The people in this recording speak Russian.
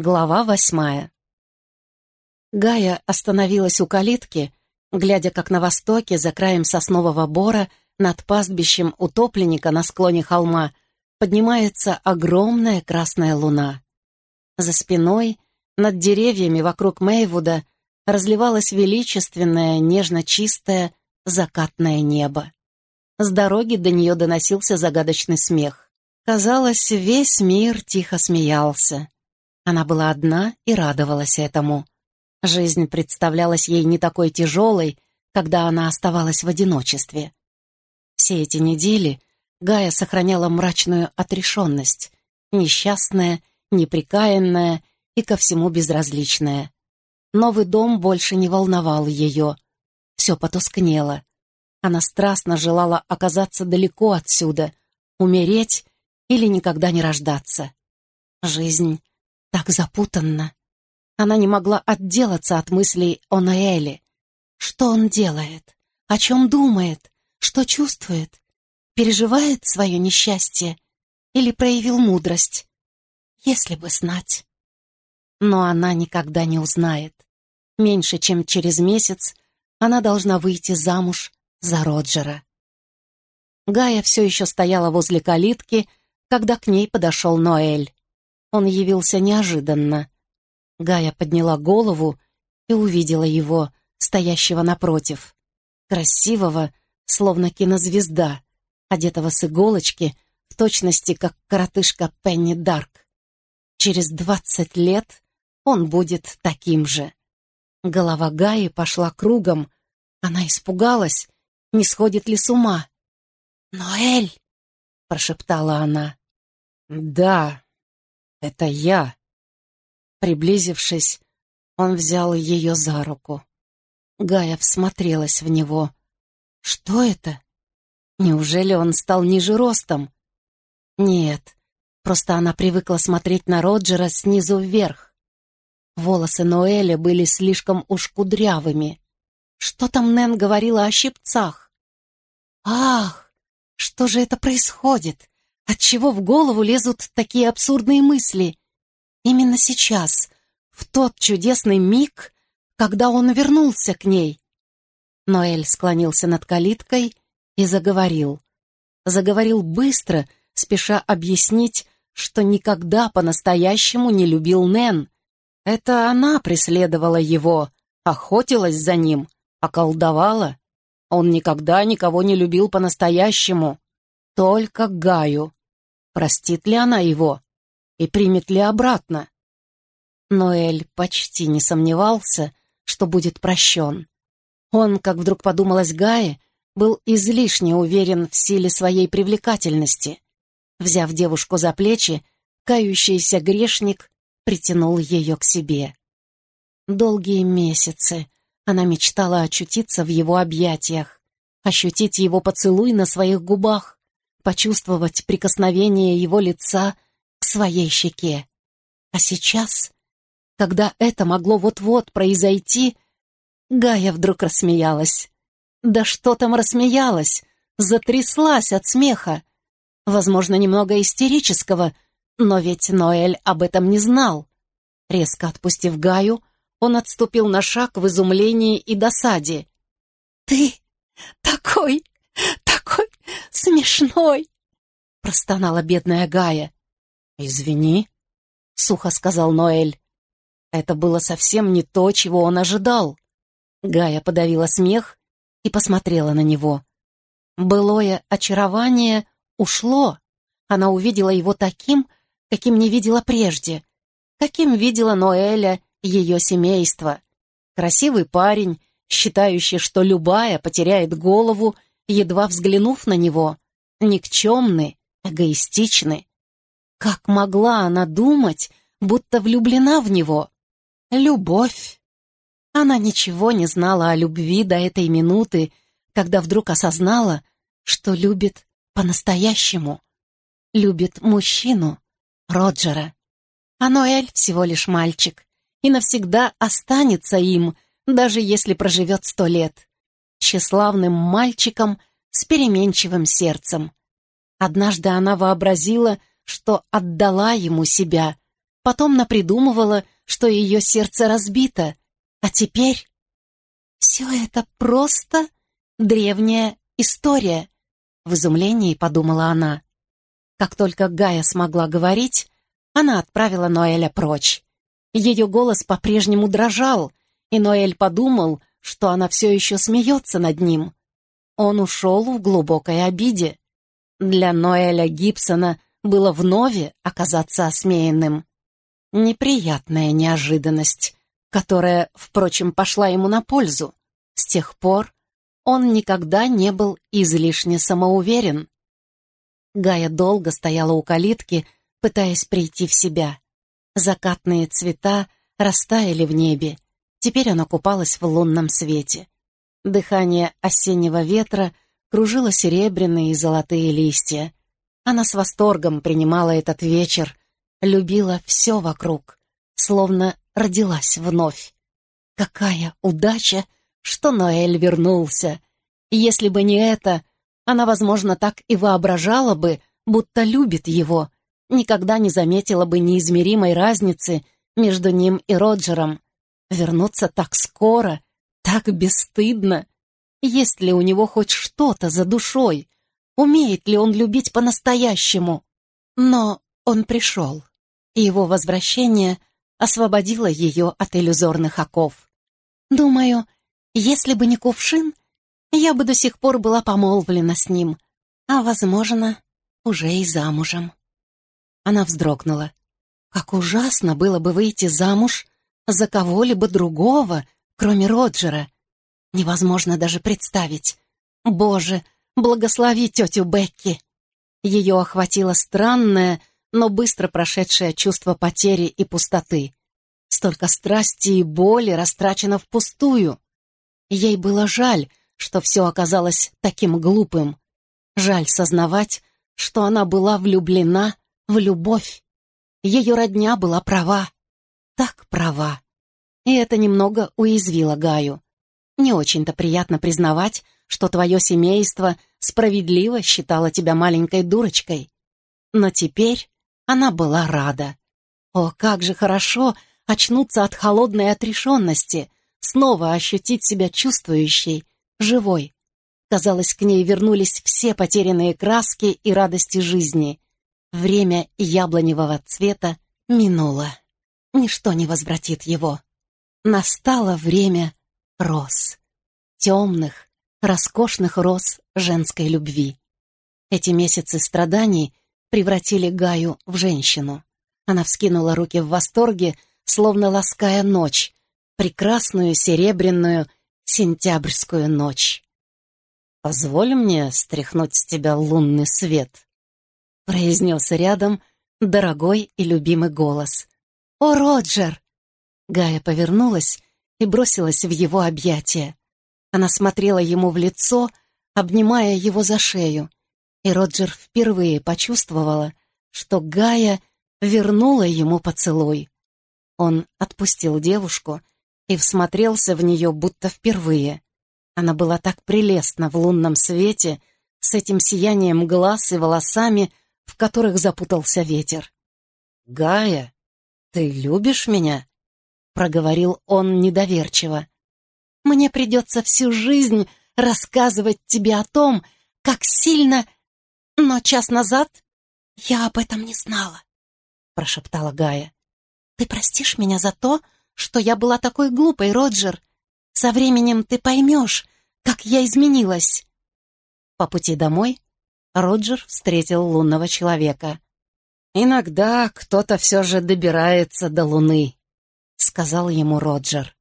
Глава восьмая. Гая остановилась у калитки, глядя, как на востоке, за краем соснового бора, над пастбищем утопленника на склоне холма, поднимается огромная красная луна. За спиной, над деревьями вокруг Мейвуда, разливалось величественное, нежно-чистое, закатное небо. С дороги до нее доносился загадочный смех. Казалось, весь мир тихо смеялся. Она была одна и радовалась этому. Жизнь представлялась ей не такой тяжелой, когда она оставалась в одиночестве. Все эти недели Гая сохраняла мрачную отрешенность, несчастная, неприкаянная и ко всему безразличная. Новый дом больше не волновал ее. Все потускнело. Она страстно желала оказаться далеко отсюда, умереть или никогда не рождаться. Жизнь так запутанна. Она не могла отделаться от мыслей о Наэле. Что он делает? О чем думает? Что чувствует? Переживает свое несчастье? Или проявил мудрость? Если бы знать. Но она никогда не узнает. Меньше чем через месяц она должна выйти замуж за Роджера. Гая все еще стояла возле калитки, когда к ней подошел Ноэль. Он явился неожиданно. Гая подняла голову и увидела его, стоящего напротив. Красивого, словно кинозвезда, одетого с иголочки, в точности как коротышка Пенни Дарк. Через двадцать лет он будет таким же. Голова Гаи пошла кругом. Она испугалась, не сходит ли с ума. «Ноэль!» — прошептала она. «Да, это я!» Приблизившись, он взял ее за руку. Гая всмотрелась в него. «Что это? Неужели он стал ниже ростом?» «Нет, просто она привыкла смотреть на Роджера снизу вверх. Волосы Ноэля были слишком уж кудрявыми. Что там Нэн говорила о щипцах? Ах, что же это происходит? Отчего в голову лезут такие абсурдные мысли? Именно сейчас, в тот чудесный миг, когда он вернулся к ней. Ноэль склонился над калиткой и заговорил. Заговорил быстро, спеша объяснить, что никогда по-настоящему не любил Нэн. Это она преследовала его, охотилась за ним, околдовала. Он никогда никого не любил по-настоящему, только Гаю. Простит ли она его и примет ли обратно? Ноэль почти не сомневался, что будет прощен. Он, как вдруг подумалось Гае, был излишне уверен в силе своей привлекательности. Взяв девушку за плечи, кающийся грешник притянул ее к себе. Долгие месяцы она мечтала очутиться в его объятиях, ощутить его поцелуй на своих губах, почувствовать прикосновение его лица к своей щеке. А сейчас, когда это могло вот-вот произойти, Гая вдруг рассмеялась. Да что там рассмеялась? Затряслась от смеха. Возможно, немного истерического, но ведь Ноэль об этом не знал. Резко отпустив Гаю, он отступил на шаг в изумлении и досаде. «Ты такой, смешной!» простонала бедная Гая. «Извини», — сухо сказал Ноэль. Это было совсем не то, чего он ожидал. Гая подавила смех и посмотрела на него. Былое очарование ушло. Она увидела его таким, каким не видела прежде, каким видела Ноэля ее семейство. Красивый парень, считающий, что любая потеряет голову, едва взглянув на него. Никчемный, эгоистичный. Как могла она думать, будто влюблена в него? Любовь. Она ничего не знала о любви до этой минуты, когда вдруг осознала, что любит по-настоящему. Любит мужчину, Роджера. А Ноэль всего лишь мальчик и навсегда останется им, даже если проживет сто лет. Тщеславным мальчиком с переменчивым сердцем. Однажды она вообразила, что отдала ему себя, потом напридумывала, что ее сердце разбито, а теперь... Все это просто древняя история, в изумлении подумала она. Как только Гая смогла говорить, она отправила Ноэля прочь. Ее голос по-прежнему дрожал, и Ноэль подумал, что она все еще смеется над ним. Он ушел в глубокой обиде. Для Ноэля Гибсона было вновь оказаться осмеянным. Неприятная неожиданность, которая, впрочем, пошла ему на пользу. С тех пор он никогда не был излишне самоуверен. Гая долго стояла у калитки, пытаясь прийти в себя. Закатные цвета растаяли в небе. Теперь она купалась в лунном свете. Дыхание осеннего ветра кружило серебряные и золотые листья. Она с восторгом принимала этот вечер, любила все вокруг, словно родилась вновь. Какая удача, что Ноэль вернулся! Если бы не это, она, возможно, так и воображала бы, будто любит его, никогда не заметила бы неизмеримой разницы между ним и Роджером. Вернуться так скоро, так бесстыдно. Есть ли у него хоть что-то за душой? Умеет ли он любить по-настоящему? Но он пришел, и его возвращение освободило ее от иллюзорных оков. Думаю, если бы не кувшин, я бы до сих пор была помолвлена с ним, а, возможно, уже и замужем. Она вздрогнула. Как ужасно было бы выйти замуж за кого-либо другого, кроме Роджера. Невозможно даже представить. Боже, благослови тетю Бекки! Ее охватило странное, но быстро прошедшее чувство потери и пустоты. Столько страсти и боли растрачено впустую. Ей было жаль, что все оказалось таким глупым. Жаль сознавать, что она была влюблена в любовь. Ее родня была права, так права. И это немного уязвило Гаю. Не очень-то приятно признавать, что твое семейство справедливо считало тебя маленькой дурочкой. Но теперь она была рада. О, как же хорошо очнуться от холодной отрешенности, снова ощутить себя чувствующей, живой. Казалось, к ней вернулись все потерянные краски и радости жизни. Время яблоневого цвета минуло. Ничто не возвратит его. Настало время роз. Темных, роскошных роз женской любви. Эти месяцы страданий превратили Гаю в женщину. Она вскинула руки в восторге, словно лаская ночь, прекрасную серебряную сентябрьскую ночь. «Позволь мне стряхнуть с тебя лунный свет», произнес рядом дорогой и любимый голос. «О, Роджер!» Гая повернулась и бросилась в его объятия. Она смотрела ему в лицо, обнимая его за шею, и Роджер впервые почувствовала, что Гая вернула ему поцелуй. Он отпустил девушку и всмотрелся в нее будто впервые. Она была так прелестна в лунном свете, с этим сиянием глаз и волосами, в которых запутался ветер. «Гая, ты любишь меня?» — проговорил он недоверчиво. «Мне придется всю жизнь рассказывать тебе о том, как сильно... Но час назад я об этом не знала», — прошептала Гая. «Ты простишь меня за то, что я была такой глупой, Роджер? Со временем ты поймешь, как я изменилась». По пути домой Роджер встретил лунного человека. «Иногда кто-то все же добирается до Луны», — сказал ему Роджер.